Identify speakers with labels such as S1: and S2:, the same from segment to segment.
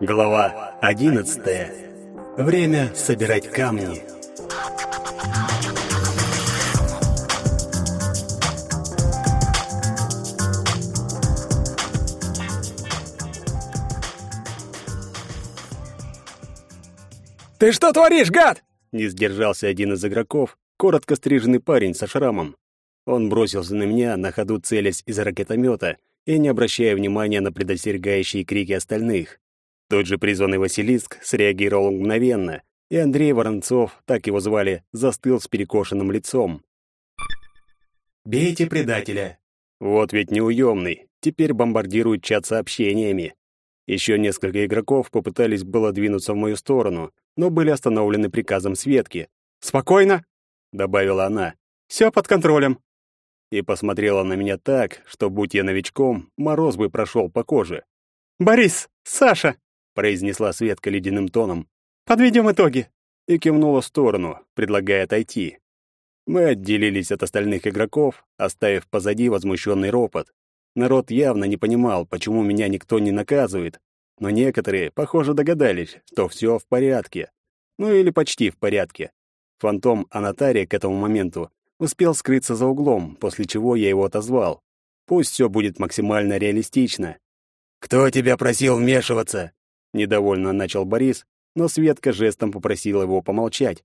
S1: Глава 11. Время собирать камни.
S2: «Ты что творишь, гад?»
S1: Не сдержался один из игроков, коротко стриженный парень со шрамом. Он бросился на меня, на ходу целясь из ракетомета и не обращая внимания на предостерегающие крики остальных. Тот же призванный Василиск среагировал мгновенно, и Андрей Воронцов, так его звали, застыл с перекошенным лицом. «Бейте предателя!» Вот ведь неуемный, теперь бомбардирует чат сообщениями. Еще несколько игроков попытались было двинуться в мою сторону, но были остановлены приказом Светки.
S2: «Спокойно!»
S1: — добавила она.
S2: «Все под контролем!»
S1: И посмотрела на меня так, что, будь я новичком, мороз бы прошел по коже.
S2: «Борис! Саша!»
S1: — произнесла Светка ледяным тоном.
S2: «Подведем итоги!»
S1: И кивнула в сторону, предлагая отойти. Мы отделились от остальных игроков, оставив позади возмущенный ропот. Народ явно не понимал, почему меня никто не наказывает, но некоторые, похоже, догадались, что все в порядке. Ну или почти в порядке. Фантом Анатария к этому моменту успел скрыться за углом, после чего я его отозвал. Пусть все будет максимально реалистично. «Кто тебя просил вмешиваться?» Недовольно начал Борис, но Светка жестом попросила его помолчать.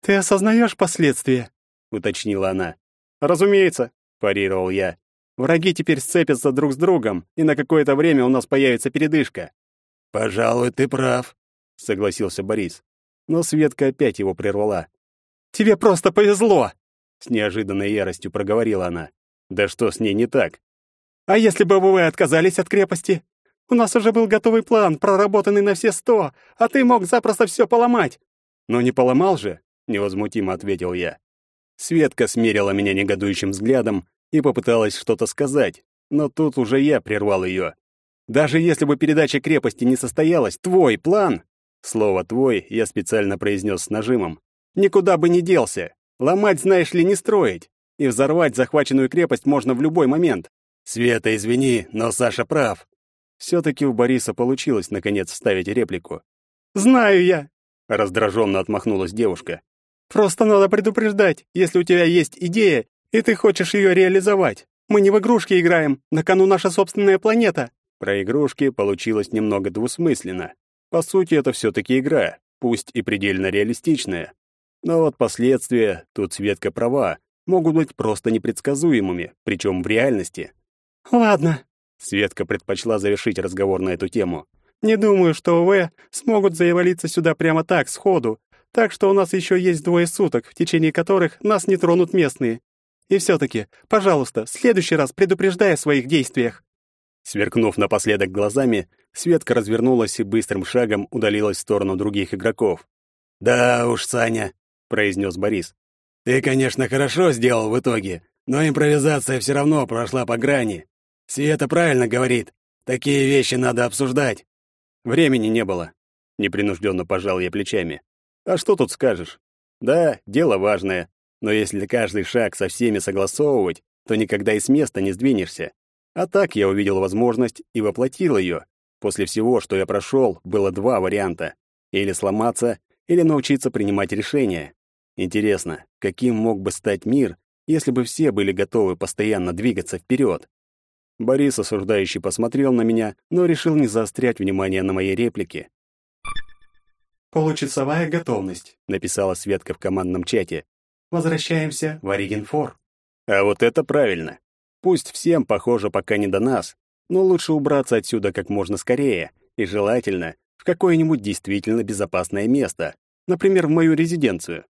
S2: «Ты осознаешь последствия?»
S1: — уточнила она.
S2: «Разумеется», — парировал я. «Враги теперь сцепятся друг с другом, и на какое-то время у нас появится передышка».
S1: «Пожалуй, ты прав», — согласился Борис. Но Светка опять его прервала.
S2: «Тебе просто повезло!»
S1: С неожиданной яростью проговорила она. «Да что с ней не так?»
S2: «А если бы вы отказались от крепости? У нас уже был готовый план, проработанный на все сто, а ты мог запросто все поломать».
S1: «Но не поломал же», — невозмутимо ответил я. Светка смерила меня негодующим взглядом и попыталась что-то сказать, но тут уже я прервал ее. Даже если бы передача крепости не состоялась, твой план, слово «твой» я специально произнес с нажимом, никуда бы не делся. Ломать, знаешь ли, не строить. И взорвать захваченную крепость можно в любой момент. Света, извини, но Саша прав. Все-таки у Бориса получилось, наконец, вставить реплику.
S2: «Знаю я!»
S1: — раздраженно отмахнулась девушка.
S2: «Просто надо предупреждать, если у тебя есть идея, и ты хочешь ее реализовать. Мы не в игрушки играем, на кону наша собственная планета.
S1: Про игрушки получилось немного двусмысленно. По сути, это все-таки игра, пусть и предельно реалистичная. Но вот последствия, тут Светка права, могут быть просто непредсказуемыми, причем в реальности.
S2: «Ладно», —
S1: Светка предпочла завершить разговор на эту тему.
S2: «Не думаю, что ОВ смогут завалиться сюда прямо так, сходу, так что у нас еще есть двое суток, в течение которых нас не тронут местные. И все-таки, пожалуйста, в следующий раз предупреждай о своих действиях».
S1: Сверкнув напоследок глазами, Светка развернулась и быстрым шагом удалилась в сторону других игроков. «Да уж, Саня», — произнес Борис. «Ты, конечно, хорошо сделал в итоге, но импровизация все равно прошла по грани. Света правильно говорит, такие вещи надо обсуждать». Времени не было. Непринужденно пожал я плечами. «А что тут скажешь? Да, дело важное, но если каждый шаг со всеми согласовывать, то никогда и с места не сдвинешься. А так я увидел возможность и воплотил ее. После всего, что я прошел, было два варианта. Или сломаться, или научиться принимать решения. Интересно, каким мог бы стать мир, если бы все были готовы постоянно двигаться вперед? Борис осуждающий посмотрел на меня, но решил не заострять внимание на моей реплике.
S2: «Получасовая готовность», —
S1: написала Светка в командном чате.
S2: «Возвращаемся в Оригенфор».
S1: А вот это правильно. Пусть всем, похоже, пока не до нас, но лучше убраться отсюда как можно скорее, и желательно в какое-нибудь действительно безопасное место, например, в мою резиденцию.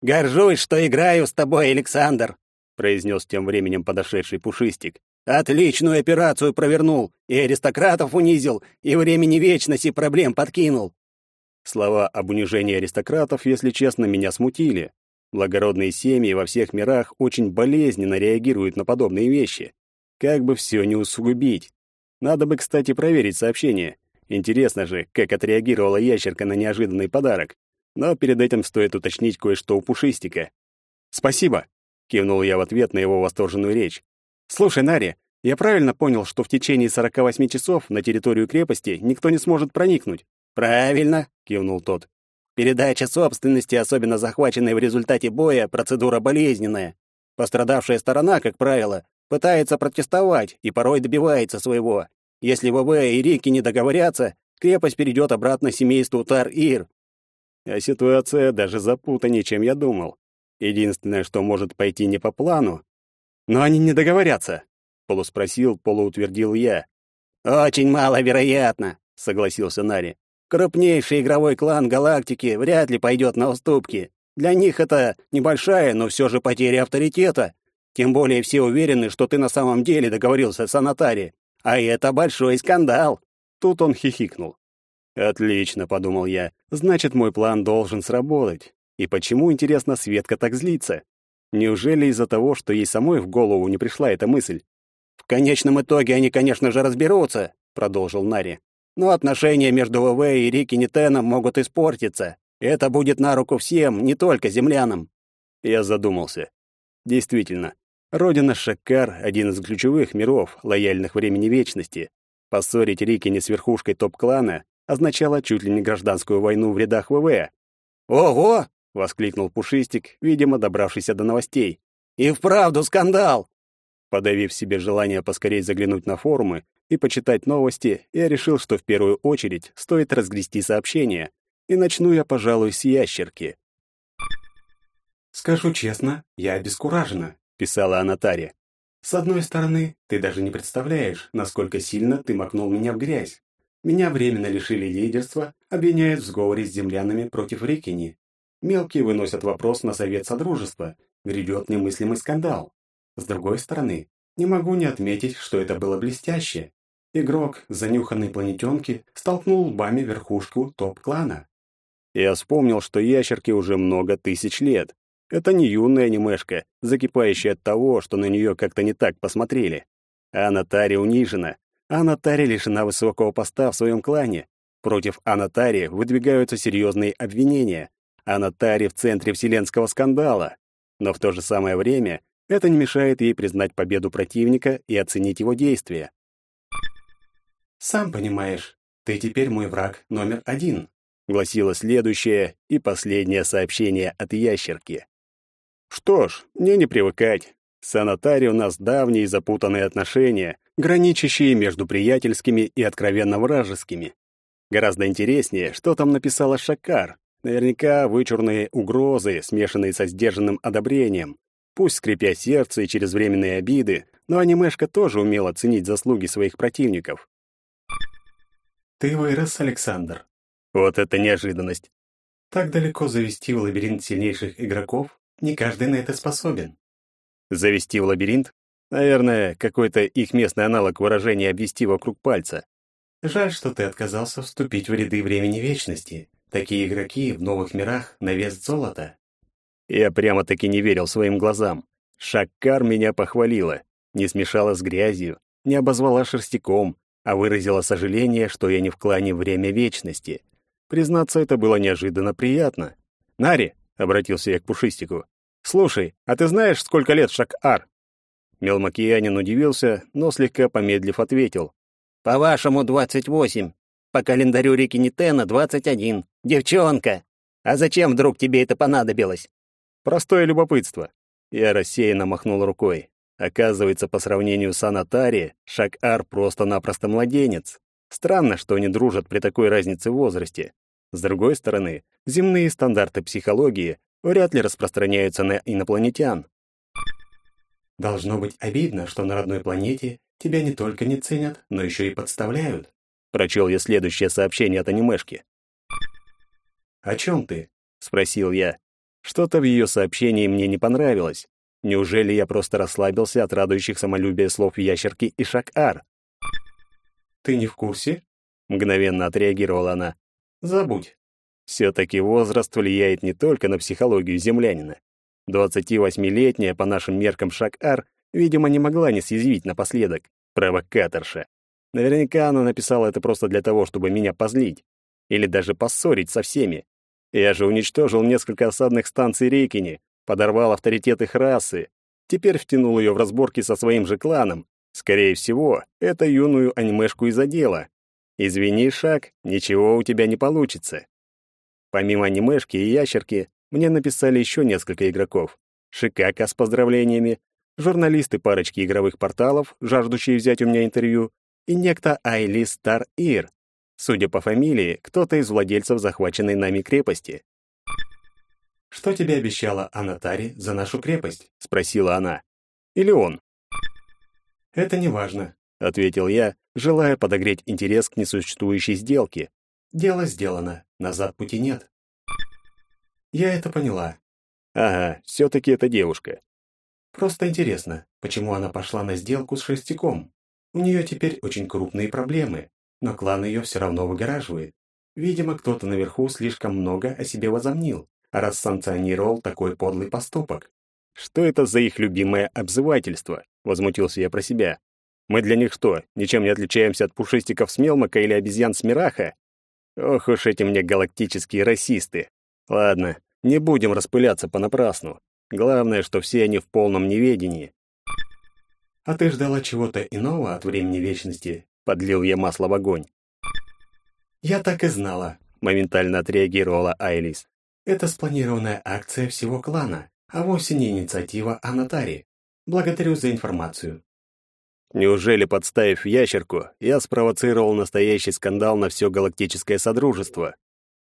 S3: «Горжусь, что играю с тобой, Александр», —
S1: произнес тем временем подошедший Пушистик.
S3: «Отличную операцию провернул, и аристократов унизил, и времени вечности проблем подкинул».
S1: Слова об унижении аристократов, если честно, меня смутили. Благородные семьи во всех мирах очень болезненно реагируют на подобные вещи. Как бы все не усугубить. Надо бы, кстати, проверить сообщение. Интересно же, как отреагировала ящерка на неожиданный подарок. Но перед этим стоит уточнить кое-что у Пушистика. «Спасибо», — кивнул я в ответ на его восторженную речь. «Слушай, Нари,
S2: Я правильно понял, что в течение 48 часов на территорию крепости никто не сможет проникнуть?
S3: Правильно, кивнул тот. Передача собственности, особенно захваченной в результате боя, процедура болезненная. Пострадавшая сторона, как правило, пытается протестовать и порой добивается своего. Если ВВ и Рики не договорятся, крепость перейдет обратно семейству Тар-Ир.
S1: А ситуация даже запутаннее, чем я думал. Единственное, что может пойти не по плану. Но они не договорятся, полуспросил, полуутвердил я.
S3: Очень маловероятно, согласился Нари. Крупнейший игровой клан галактики вряд ли пойдет на уступки. Для них это небольшая, но все же потеря авторитета. Тем более все уверены, что ты на самом деле договорился с Анатари. А это большой скандал.
S1: Тут он хихикнул. Отлично, подумал я. Значит, мой план должен сработать. И почему, интересно, Светка так злится? Неужели из-за того, что ей самой в голову не пришла эта мысль?
S3: В конечном итоге они, конечно же, разберутся, продолжил Нари. Но отношения между ВВ и Рики Нитеном могут испортиться. Это будет на руку всем, не только землянам.
S1: Я задумался. Действительно, родина Шаккар — один из ключевых миров, лояльных времени вечности. Поссорить Рикини с верхушкой топ-клана означало чуть ли не гражданскую войну в рядах ВВ.
S3: «Ого!»
S1: — воскликнул Пушистик, видимо, добравшийся до новостей.
S3: «И вправду скандал!»
S1: Подавив себе желание поскорей заглянуть на форумы и почитать новости, я решил, что в первую очередь стоит разгрести сообщение, и начну я, пожалуй, с ящерки.
S2: «Скажу честно, я обескуражена», — писала Анатария. «С одной стороны, ты даже не представляешь, насколько сильно ты макнул меня в грязь. Меня временно лишили лидерства, обвиняют в сговоре с землянами против Рикини. Мелкие выносят вопрос на совет Содружества, грядет немыслимый скандал. С другой стороны, не могу не отметить, что это было блестяще. Игрок, занюханный планетенки, столкнул лбами верхушку топ-клана.
S1: Я вспомнил, что ящерке уже много тысяч лет. Это не юная анимешка, закипающая от того, что на нее как-то не так посмотрели. А Анатари унижена. А Анатари лишена высокого поста в своем клане. Против Анатари выдвигаются серьезные обвинения. Анатари в центре вселенского скандала. Но в то же самое время это не мешает ей признать победу противника и оценить его действия.
S2: «Сам понимаешь, ты теперь мой враг номер один»,
S1: гласило следующее и последнее сообщение от ящерки. Что ж, мне не привыкать. С Анатари у нас давние и запутанные отношения, граничащие между приятельскими и откровенно вражескими. Гораздо интереснее, что там написала Шакар. Наверняка вычурные угрозы, смешанные со сдержанным одобрением. Пусть скрипя сердце и через временные обиды, но анимешка тоже умела ценить заслуги своих противников.
S2: «Ты вырос, Александр».
S1: Вот это неожиданность.
S2: «Так далеко завести в лабиринт сильнейших игроков не каждый на это способен».
S1: Завести в лабиринт? Наверное, какой-то их местный аналог выражения «обвести вокруг пальца».
S2: Жаль, что ты отказался вступить в ряды времени вечности. Такие игроки в новых мирах на вес золота.
S1: Я прямо-таки не верил своим глазам. Шаккар меня похвалила, не смешала с грязью, не обозвала шерстяком, а выразила сожаление, что я не в клане время вечности. Признаться, это было неожиданно приятно. «Нари!» — обратился я к Пушистику. «Слушай, а ты знаешь, сколько лет Шак-Ар?» Мелмакиянин удивился, но слегка помедлив ответил.
S3: «По-вашему, двадцать восемь. По календарю реки Нитена двадцать один. Девчонка! А зачем вдруг тебе это понадобилось?»
S1: Простое любопытство. Я рассеянно махнул рукой. Оказывается, по сравнению с Анатари, Шак-Ар просто-напросто младенец. Странно, что они дружат при такой разнице в возрасте. С другой стороны, земные стандарты психологии вряд ли распространяются на инопланетян.
S2: «Должно быть обидно, что на родной планете тебя не только не ценят, но еще и подставляют»,
S1: прочел я следующее сообщение от анимешки.
S2: «О чем ты?»
S1: — спросил я. Что-то в ее сообщении мне не понравилось. Неужели я просто расслабился от радующих самолюбия слов ящерки и Шак-Ар?
S2: «Ты не в курсе?»
S1: — мгновенно отреагировала она.
S2: «Забудь».
S1: Все-таки возраст влияет не только на психологию землянина. 28-летняя, по нашим меркам, Шак-Ар, видимо, не могла не съязвить напоследок. Провокаторша. Наверняка она написала это просто для того, чтобы меня позлить. Или даже поссорить со всеми. Я же уничтожил несколько осадных станций Рейкини, подорвал авторитет их расы. Теперь втянул ее в разборки со своим же кланом. Скорее всего, это юную анимешку и задело. Извини, шаг, ничего у тебя не получится. Помимо анимешки и ящерки, мне написали еще несколько игроков. Шикака с поздравлениями, журналисты парочки игровых порталов, жаждущие взять у меня интервью, и некто Айли Стар Ир, судя по фамилии, кто-то из владельцев захваченной нами крепости.
S2: «Что тебе обещала Анатари за нашу крепость?»
S1: — спросила она. «Или он?»
S2: «Это не важно», —
S1: ответил я, желая подогреть интерес к несуществующей сделке.
S2: «Дело сделано, назад пути нет». «Я это поняла».
S1: «Ага, все-таки это девушка».
S2: «Просто интересно, почему она пошла на сделку с Шерстяком? У нее теперь очень крупные проблемы, но клан ее все равно выгораживает. Видимо, кто-то наверху слишком много о себе возомнил, раз санкционировал такой подлый поступок.
S1: Что это за их любимое обзывательство? Возмутился я про себя. Мы для них что, ничем не отличаемся от пушистиков с или обезьян с? Ох уж эти мне галактические расисты. Ладно, не будем распыляться понапрасну. Главное, что все они в полном неведении.
S2: «А ты ждала чего-то иного от времени вечности?»
S1: — подлил я масло в огонь.
S2: «Я так и знала», —
S1: моментально отреагировала Айлис.
S2: «Это спланированная акция всего клана, а вовсе не инициатива Анатари. Благодарю за информацию».
S1: Неужели, подставив ящерку, я спровоцировал настоящий скандал на все галактическое содружество?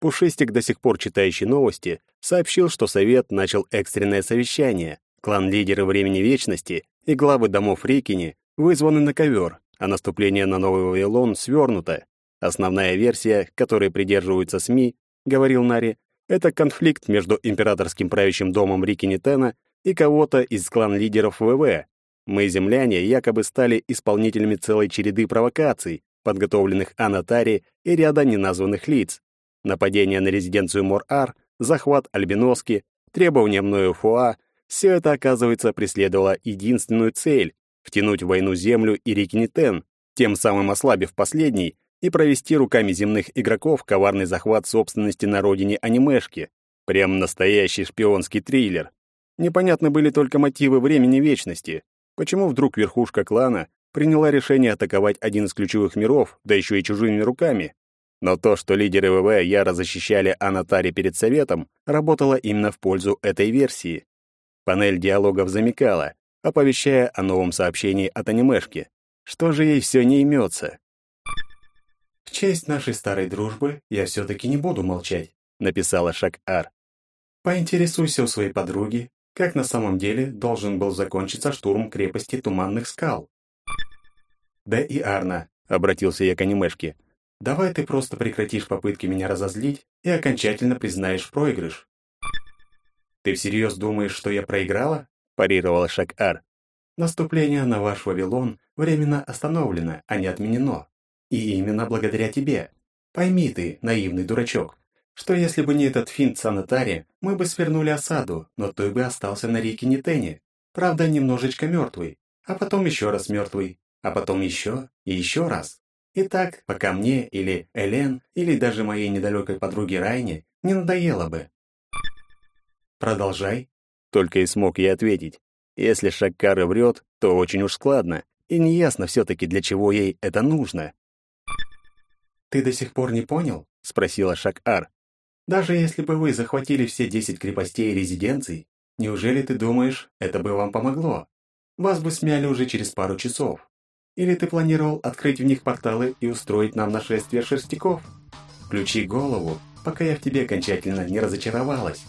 S1: Пушистик, до сих пор читающий новости, сообщил, что Совет начал экстренное совещание. Клан-лидеры Времени Вечности и главы домов Рикини вызваны на ковер, а наступление на Новый Вавилон свернуто. Основная версия, которой придерживаются СМИ, говорил Нари, это конфликт между императорским правящим домом Рикини Тена и кого-то из клан-лидеров ВВ. Мы, земляне, якобы стали исполнителями целой череды провокаций, подготовленных Анатари и ряда неназванных лиц. Нападение на резиденцию Мор-Ар, захват Альбиноски, требования мною Фуа все это, оказывается, преследовало единственную цель — втянуть в войну Землю и Рикинитен, тем самым ослабив последний и провести руками земных игроков коварный захват собственности на родине анимешки. Прям настоящий шпионский триллер. Непонятны были только мотивы времени вечности. Почему вдруг верхушка клана приняла решение атаковать один из ключевых миров, да еще и чужими руками? Но то, что лидеры ВВ яро защищали Анатари перед Советом, работало именно в пользу этой версии. Панель диалогов замикала, оповещая о новом сообщении от анимешки. Что же ей все не имется?
S2: «В честь нашей старой дружбы я все-таки не буду молчать», — написала Шак-Ар. «Поинтересуйся у своей подруги, как на самом деле должен был закончиться штурм крепости Туманных скал». «Да и Арна», — обратился я к анимешке, — «давай ты просто прекратишь попытки меня разозлить и окончательно признаешь проигрыш. «Ты всерьез думаешь, что я проиграла?» – парировала Шак-Ар. «Наступление на ваш Вавилон временно остановлено, а не отменено. И именно благодаря тебе. Пойми ты, наивный дурачок, что если бы не этот финт санатари, мы бы свернули осаду, но ты бы остался на реке Нитене. Правда, немножечко мертвый, а потом еще раз мертвый, а потом еще и еще раз. И так, пока мне или Элен, или даже моей недалекой подруге Райне не надоело бы, «Продолжай», — только и смог я ответить. Если Шаккара врет, то очень уж складно, и неясно все-таки, для чего ей это нужно. «Ты до сих пор не понял?» — спросила Шак-Ар. «Даже если бы вы захватили все десять крепостей и резиденций, неужели ты думаешь, это бы вам помогло? Вас бы смяли уже через пару часов. Или ты планировал открыть в них порталы и устроить нам нашествие шерстяков? Включи голову, пока я в тебе окончательно не разочаровалась».